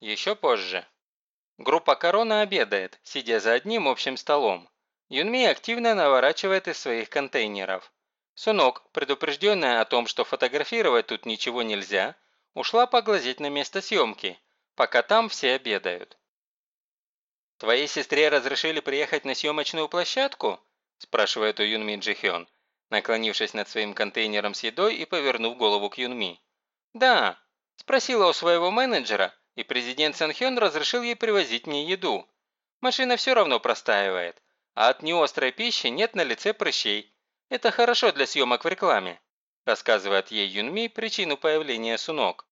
Еще позже. Группа «Корона» обедает, сидя за одним общим столом. Юнми активно наворачивает из своих контейнеров. Сунок, предупрежденная о том, что фотографировать тут ничего нельзя, ушла поглазеть на место съемки, пока там все обедают. «Твоей сестре разрешили приехать на съемочную площадку?» – спрашивает у Юнми Джихён, наклонившись над своим контейнером с едой и повернув голову к Юнми. «Да, спросила у своего менеджера, и президент Санхён разрешил ей привозить мне еду. Машина все равно простаивает, а от неострой пищи нет на лице прыщей. Это хорошо для съемок в рекламе», рассказывает ей Юнми причину появления Сунок.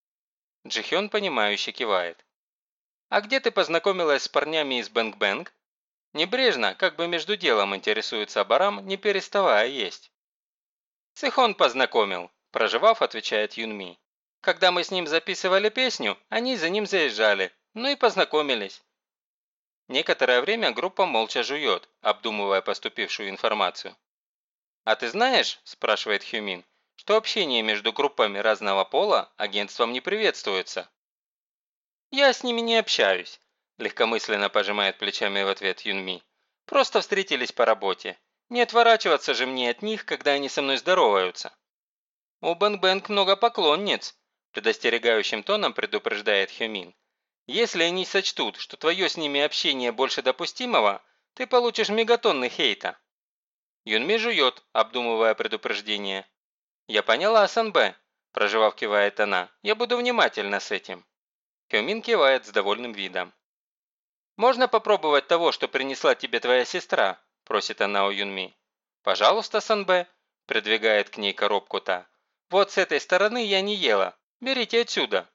Джихён, понимающе кивает. «А где ты познакомилась с парнями из Бэнк Бэнк?» Небрежно, как бы между делом интересуется Барам, не переставая есть. «Сихон познакомил», – проживав, отвечает Юнми. «Когда мы с ним записывали песню, они за ним заезжали, ну и познакомились». Некоторое время группа молча жует, обдумывая поступившую информацию. «А ты знаешь, – спрашивает Хюмин, – что общение между группами разного пола агентством не приветствуется?» «Я с ними не общаюсь», – легкомысленно пожимает плечами в ответ Юнми. «Просто встретились по работе. Не отворачиваться же мне от них, когда они со мной здороваются». «У Бэнк-Бэнк много поклонниц», – предостерегающим тоном предупреждает Хюмин. «Если они сочтут, что твое с ними общение больше допустимого, ты получишь мегатонны хейта». Юнми жует, обдумывая предупреждение. «Я поняла, Санбэ», – проживав кивает она. «Я буду внимательна с этим». Хёмин кивает с довольным видом. «Можно попробовать того, что принесла тебе твоя сестра?» – просит она у Юнми. «Пожалуйста, Санбэ», – придвигает к ней коробку та. «Вот с этой стороны я не ела. Берите отсюда».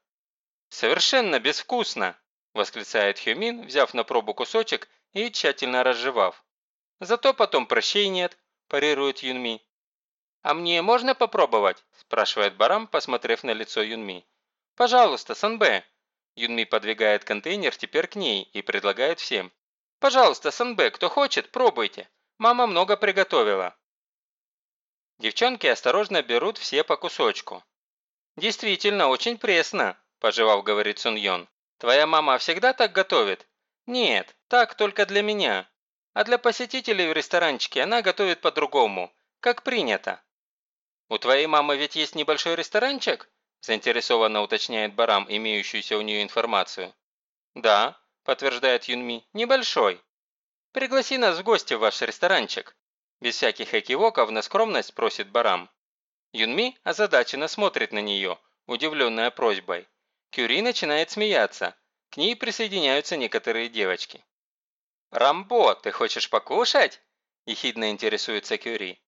«Совершенно безвкусно!» – восклицает Хюмин, взяв на пробу кусочек и тщательно разжевав. «Зато потом прощей нет», – парирует Юнми. «А мне можно попробовать?» – спрашивает Барам, посмотрев на лицо Юнми. «Пожалуйста, Санбэ». Юнми подвигает контейнер теперь к ней и предлагает всем. «Пожалуйста, Санбэ, кто хочет, пробуйте. Мама много приготовила». Девчонки осторожно берут все по кусочку. «Действительно, очень пресно», – пожевав, говорит Сун Йон. «Твоя мама всегда так готовит?» «Нет, так только для меня. А для посетителей в ресторанчике она готовит по-другому, как принято». «У твоей мамы ведь есть небольшой ресторанчик?» – заинтересованно уточняет Барам, имеющуюся у нее информацию. «Да», – подтверждает Юнми, – «небольшой. Пригласи нас в гости в ваш ресторанчик». Без всяких экивоков на скромность просит Барам. Юнми озадаченно смотрит на нее, удивленная просьбой. Кюри начинает смеяться. К ней присоединяются некоторые девочки. «Рамбо, ты хочешь покушать?» – ехидно интересуется Кюри.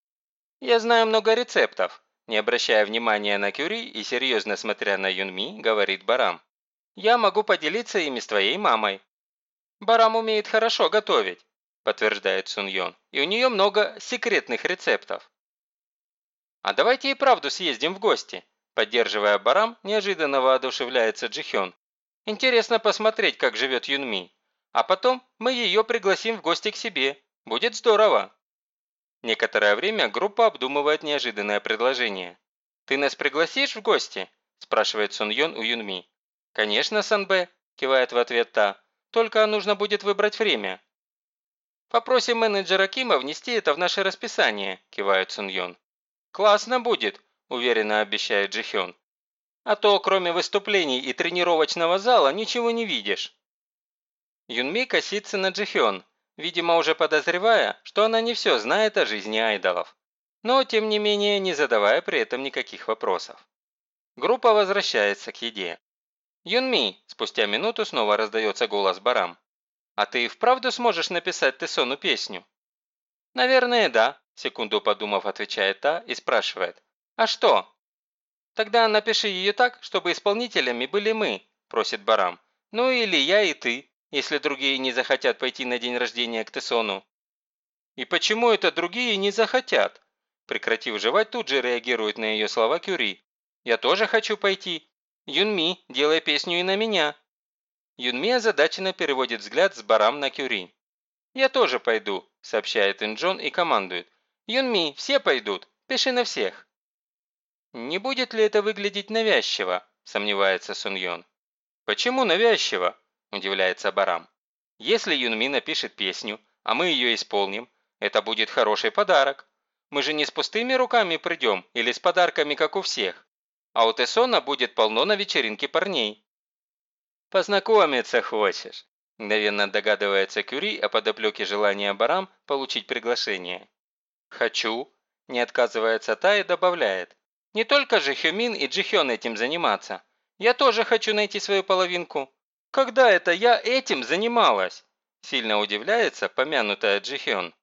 «Я знаю много рецептов», – не обращая внимания на Кюри и серьезно смотря на Юнми, говорит Барам. «Я могу поделиться ими с твоей мамой». «Барам умеет хорошо готовить», – подтверждает Сун Йон, «и у нее много секретных рецептов». «А давайте и правду съездим в гости», – поддерживая Барам, неожиданно воодушевляется Джихён. «Интересно посмотреть, как живет Юнми. А потом мы ее пригласим в гости к себе. Будет здорово!» Некоторое время группа обдумывает неожиданное предложение. «Ты нас пригласишь в гости?» – спрашивает Сун Йон у Юнми. «Конечно, Санбэ», – кивает в ответ та. «Только нужно будет выбрать время». «Попросим менеджера Кима внести это в наше расписание», – кивает Сун Йон. «Классно будет», – уверенно обещает Джихён. «А то, кроме выступлений и тренировочного зала, ничего не видишь». Юнми косится на Джихён, видимо уже подозревая, что она не все знает о жизни айдолов, но тем не менее не задавая при этом никаких вопросов. Группа возвращается к еде. «Юнми», спустя минуту снова раздается голос Барам. «А ты вправду сможешь написать Тесону песню?» «Наверное, да», секунду подумав, отвечает та и спрашивает. «А что?» «Тогда напиши ее так, чтобы исполнителями были мы», просит Барам. «Ну или я и ты» если другие не захотят пойти на день рождения к Тесону. И почему это другие не захотят? Прекратив жевать, тут же реагирует на ее слова Кюри. Я тоже хочу пойти. Юнми, делай песню и на меня. Юнми озадаченно переводит взгляд с Барам на Кюри. «Я тоже пойду», – сообщает Инджон и командует. «Юнми, все пойдут, пиши на всех». «Не будет ли это выглядеть навязчиво?» – сомневается Сун. «Почему навязчиво?» – удивляется Барам. «Если Юнми напишет песню, а мы ее исполним, это будет хороший подарок. Мы же не с пустыми руками придем или с подарками, как у всех. А у Тессона будет полно на вечеринке парней». «Познакомиться хочешь?» – мгновенно догадывается Кюри о подоплеке желания Барам получить приглашение. «Хочу», – не отказывается та и добавляет. «Не только же Хюмин и Джихён этим заниматься. Я тоже хочу найти свою половинку. Когда это я этим занималась?» Сильно удивляется помянутая Джихён.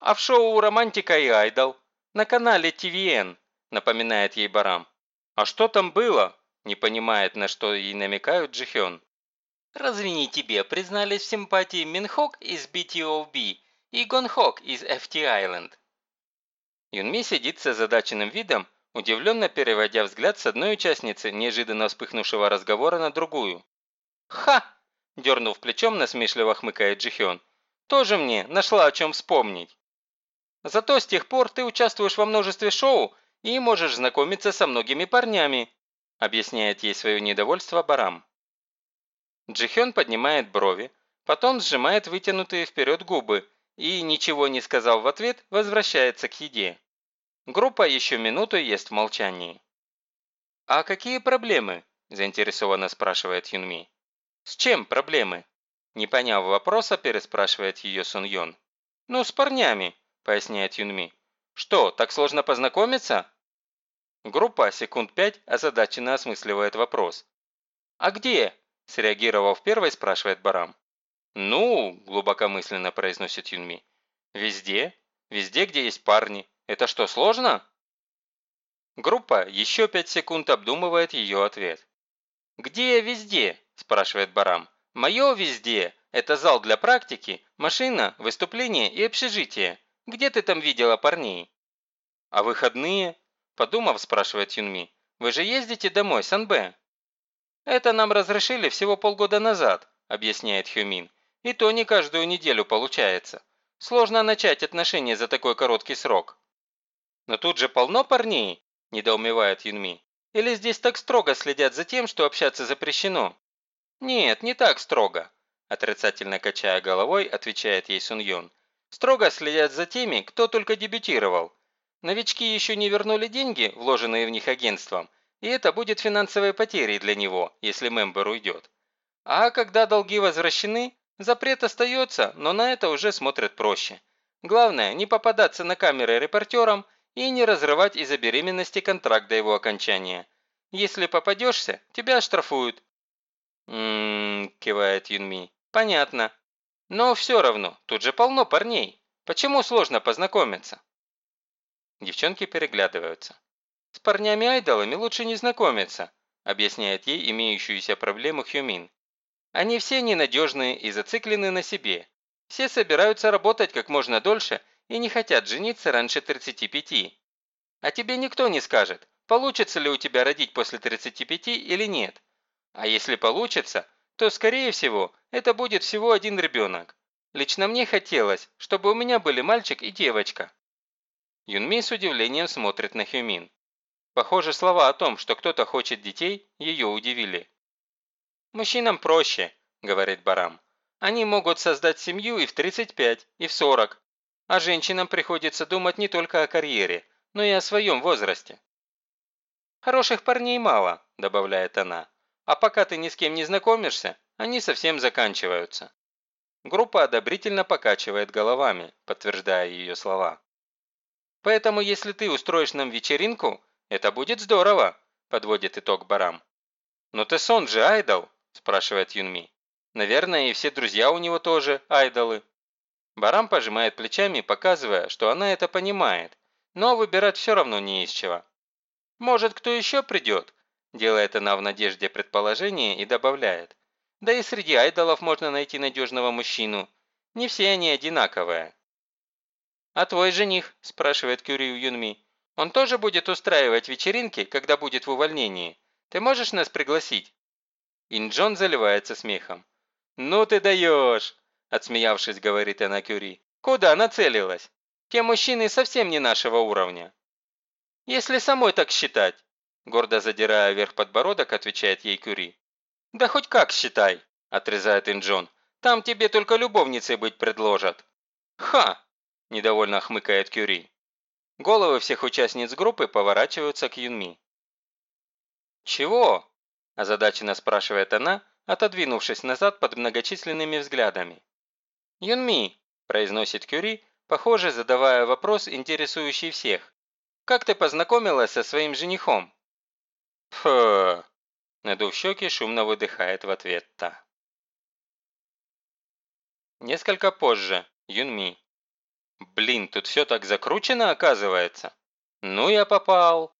«А в шоу «Романтика и айдол» на канале ТВН», напоминает ей Барам. «А что там было?» не понимает, на что ей намекают Джихён. «Разве не тебе признались в симпатии Минхок из BTOB и Гонхок из FT Island?» Юнми сидит с озадаченным видом, удивленно переводя взгляд с одной участницы неожиданно вспыхнувшего разговора на другую. «Ха!» – дернув плечом, насмешливо хмыкает Джихён. «Тоже мне нашла о чем вспомнить. Зато с тех пор ты участвуешь во множестве шоу и можешь знакомиться со многими парнями», – объясняет ей свое недовольство Барам. Джихён поднимает брови, потом сжимает вытянутые вперед губы и, ничего не сказав в ответ, возвращается к еде. Группа еще минуту ест в молчании. «А какие проблемы?» – заинтересованно спрашивает Юнми. «С чем проблемы?» Не поняв вопроса, переспрашивает ее Сун Йон. «Ну, с парнями», – поясняет Юнми. «Что, так сложно познакомиться?» Группа секунд пять озадаченно осмысливает вопрос. «А где?» – среагировав первой, спрашивает Барам. «Ну», – глубокомысленно произносит Юнми. «Везде. Везде, где есть парни. Это что, сложно?» Группа еще пять секунд обдумывает ее ответ. «Где везде?» – спрашивает Барам. «Мое везде – это зал для практики, машина, выступление и общежитие. Где ты там видела парней?» «А выходные?» – подумав, спрашивает Юнми. «Вы же ездите домой с НБ?» «Это нам разрешили всего полгода назад», – объясняет Хюмин. «И то не каждую неделю получается. Сложно начать отношения за такой короткий срок». «Но тут же полно парней», – недоумевает Юнми. «Или здесь так строго следят за тем, что общаться запрещено?» «Нет, не так строго», – отрицательно качая головой, отвечает ей Сун Йон. «Строго следят за теми, кто только дебютировал. Новички еще не вернули деньги, вложенные в них агентством, и это будет финансовой потерей для него, если мембер уйдет. А когда долги возвращены, запрет остается, но на это уже смотрят проще. Главное, не попадаться на камеры репортерам – и не разрывать из-за беременности контракт до его окончания. Если попадешься, тебя оштрафуют». «Ммм», кивает Юнми, – «понятно. Но все равно, тут же полно парней. Почему сложно познакомиться?» Девчонки переглядываются. «С парнями-айдолами лучше не знакомиться», объясняет ей имеющуюся проблему Хюмин. «Они все ненадежные и зациклены на себе. Все собираются работать как можно дольше и не хотят жениться раньше 35. А тебе никто не скажет, получится ли у тебя родить после 35 или нет. А если получится, то, скорее всего, это будет всего один ребенок. Лично мне хотелось, чтобы у меня были мальчик и девочка. Юнми с удивлением смотрит на Хюмин. Похоже, слова о том, что кто-то хочет детей, ее удивили. «Мужчинам проще», – говорит Барам. «Они могут создать семью и в 35, и в 40, а женщинам приходится думать не только о карьере, но и о своем возрасте. «Хороших парней мало», – добавляет она, «а пока ты ни с кем не знакомишься, они совсем заканчиваются». Группа одобрительно покачивает головами, подтверждая ее слова. «Поэтому если ты устроишь нам вечеринку, это будет здорово», – подводит итог Барам. «Но ты сон же айдол?» – спрашивает Юнми. «Наверное, и все друзья у него тоже айдолы». Барам пожимает плечами, показывая, что она это понимает, но выбирать все равно не из чего. «Может, кто еще придет?» Делает она в надежде предположение и добавляет. «Да и среди айдолов можно найти надежного мужчину. Не все они одинаковые». «А твой жених?» – спрашивает Кюрию Юнми. «Он тоже будет устраивать вечеринки, когда будет в увольнении? Ты можешь нас пригласить?» Инджон заливается смехом. «Ну ты даешь!» Отсмеявшись, говорит она Кюри. «Куда нацелилась? Те мужчины совсем не нашего уровня». «Если самой так считать», гордо задирая вверх подбородок, отвечает ей Кюри. «Да хоть как считай», – отрезает Инджон. «Там тебе только любовницей быть предложат». «Ха!» – недовольно хмыкает Кюри. Головы всех участниц группы поворачиваются к Юнми. «Чего?» – озадаченно спрашивает она, отодвинувшись назад под многочисленными взглядами. «Юнми», – произносит Кюри, похоже, задавая вопрос, интересующий всех. «Как ты познакомилась со своим женихом?» «Фу!» – надув щеки, шумно выдыхает в ответ та. Несколько позже. Юнми. Блин, тут все так закручено оказывается. Ну я попал.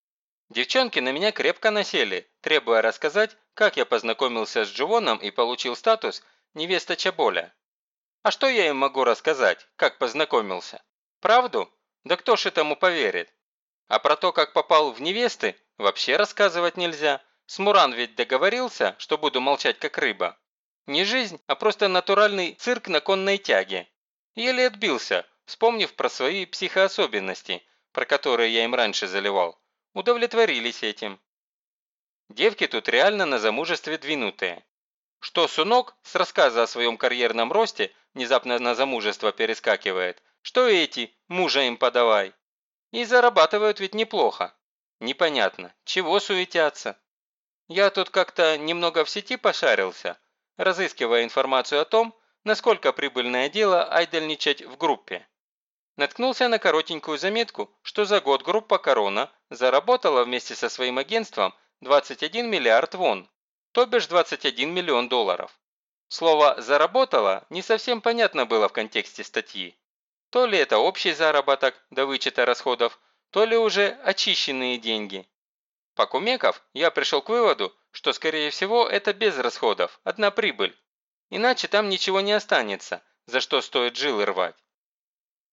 Девчонки на меня крепко насели, требуя рассказать, как я познакомился с Дживоном и получил статус невеста Чаболя. А что я им могу рассказать, как познакомился? Правду? Да кто ж этому поверит? А про то, как попал в невесты, вообще рассказывать нельзя. Смуран ведь договорился, что буду молчать как рыба. Не жизнь, а просто натуральный цирк на конной тяге. Еле отбился, вспомнив про свои психоособенности, про которые я им раньше заливал удовлетворились этим. Девки тут реально на замужестве двинутые. Что Сунок с рассказа о своем карьерном росте внезапно на замужество перескакивает, что эти, мужа им подавай. И зарабатывают ведь неплохо. Непонятно, чего суетятся. Я тут как-то немного в сети пошарился, разыскивая информацию о том, насколько прибыльное дело айдельничать в группе. Наткнулся на коротенькую заметку, что за год группа «Корона» заработала вместе со своим агентством 21 миллиард вон, то бишь 21 миллион долларов. Слово «заработала» не совсем понятно было в контексте статьи. То ли это общий заработок до вычета расходов, то ли уже очищенные деньги. По кумеков я пришел к выводу, что скорее всего это без расходов, одна прибыль. Иначе там ничего не останется, за что стоит жилы рвать.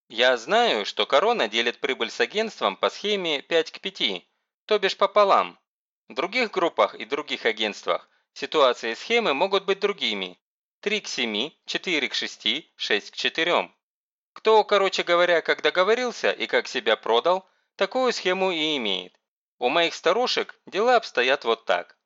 Я знаю, что Корона делит прибыль с агентством по схеме 5 к 5, то бишь пополам. В других группах и других агентствах ситуации схемы могут быть другими. 3 к 7, 4 к 6, 6 к 4. Кто, короче говоря, как договорился и как себя продал, такую схему и имеет. У моих старушек дела обстоят вот так.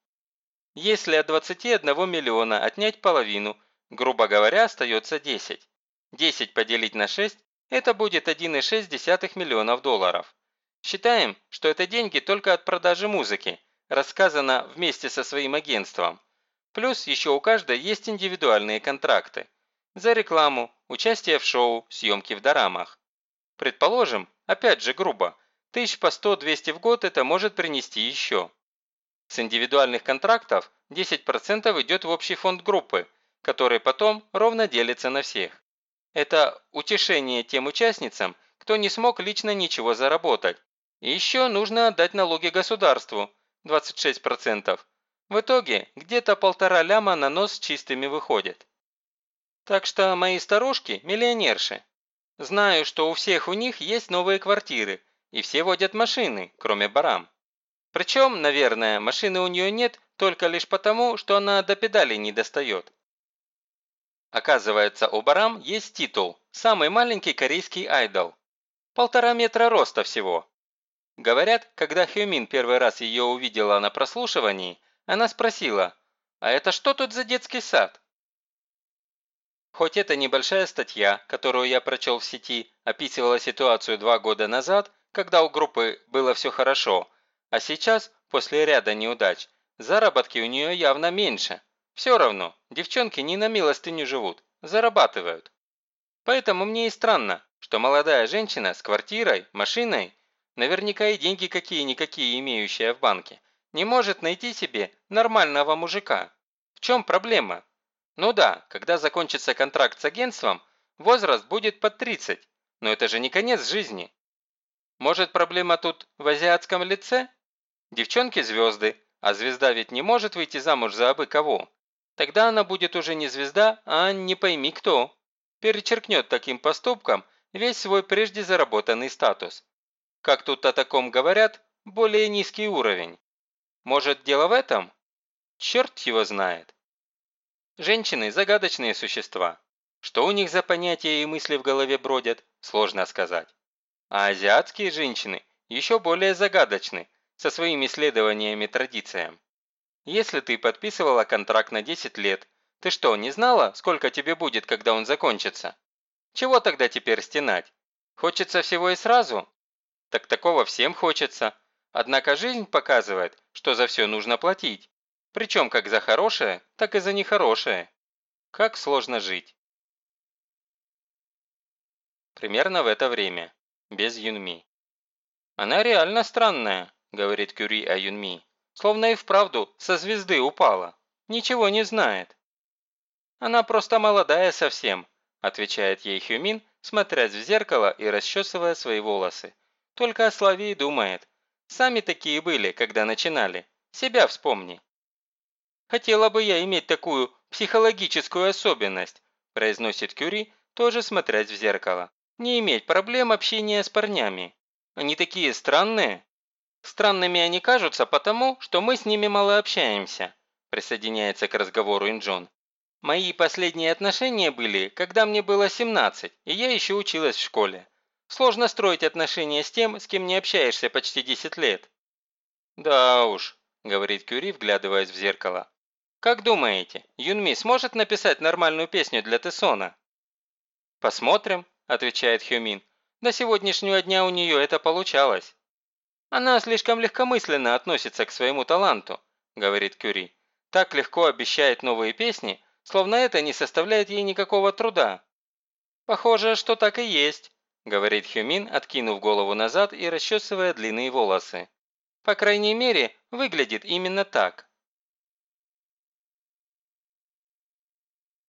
Если от 21 миллиона отнять половину, грубо говоря, остается 10. 10 поделить на 6 это будет 1,6 миллионов долларов. Считаем, что это деньги только от продажи музыки, рассказано вместе со своим агентством. Плюс еще у каждой есть индивидуальные контракты. За рекламу, участие в шоу, съемки в дорамах. Предположим, опять же грубо, тысяч по 100-200 в год это может принести еще. С индивидуальных контрактов 10% идет в общий фонд группы, который потом ровно делится на всех. Это утешение тем участницам, кто не смог лично ничего заработать. И еще нужно отдать налоги государству – 26%. В итоге где-то полтора ляма на нос чистыми выходит. Так что мои старушки – миллионерши. Знаю, что у всех у них есть новые квартиры, и все водят машины, кроме барам. Причем, наверное, машины у нее нет только лишь потому, что она до педалей не достает. Оказывается, у Барам есть титул «Самый маленький корейский айдол». Полтора метра роста всего. Говорят, когда Хюмин первый раз ее увидела на прослушивании, она спросила «А это что тут за детский сад?» Хоть это небольшая статья, которую я прочел в сети, описывала ситуацию два года назад, когда у группы было все хорошо, а сейчас, после ряда неудач, заработки у нее явно меньше – все равно, девчонки не на милостыню живут, зарабатывают. Поэтому мне и странно, что молодая женщина с квартирой, машиной, наверняка и деньги какие-никакие имеющая в банке, не может найти себе нормального мужика. В чем проблема? Ну да, когда закончится контракт с агентством, возраст будет под 30, но это же не конец жизни. Может проблема тут в азиатском лице? Девчонки звезды, а звезда ведь не может выйти замуж за абы кого. Тогда она будет уже не звезда, а не пойми кто. Перечеркнет таким поступком весь свой прежде заработанный статус. Как тут о таком говорят, более низкий уровень. Может, дело в этом? Черт его знает. Женщины – загадочные существа. Что у них за понятия и мысли в голове бродят, сложно сказать. А азиатские женщины еще более загадочны, со своими исследованиями и традициями. Если ты подписывала контракт на 10 лет, ты что, не знала, сколько тебе будет, когда он закончится? Чего тогда теперь стенать? Хочется всего и сразу? Так такого всем хочется. Однако жизнь показывает, что за все нужно платить. Причем как за хорошее, так и за нехорошее. Как сложно жить. Примерно в это время. Без Юнми. «Она реально странная», – говорит Кюри о Юнми. «Словно и вправду со звезды упала. Ничего не знает». «Она просто молодая совсем», – отвечает ей Хюмин, смотрясь в зеркало и расчесывая свои волосы. «Только о славе и думает. Сами такие были, когда начинали. Себя вспомни». «Хотела бы я иметь такую психологическую особенность», – произносит Кюри, тоже смотрясь в зеркало. «Не иметь проблем общения с парнями. Они такие странные». «Странными они кажутся потому, что мы с ними мало общаемся», присоединяется к разговору Инджон. «Мои последние отношения были, когда мне было 17, и я еще училась в школе. Сложно строить отношения с тем, с кем не общаешься почти 10 лет». «Да уж», – говорит Кюри, вглядываясь в зеркало. «Как думаете, Юнми сможет написать нормальную песню для Тессона?» «Посмотрим», – отвечает Хюмин. «До сегодняшнего дня у нее это получалось». «Она слишком легкомысленно относится к своему таланту», – говорит Кюри. «Так легко обещает новые песни, словно это не составляет ей никакого труда». «Похоже, что так и есть», – говорит Хюмин, откинув голову назад и расчесывая длинные волосы. «По крайней мере, выглядит именно так».